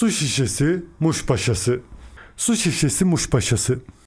Su şişesi, muş paşası. Su şişesi muş paşası.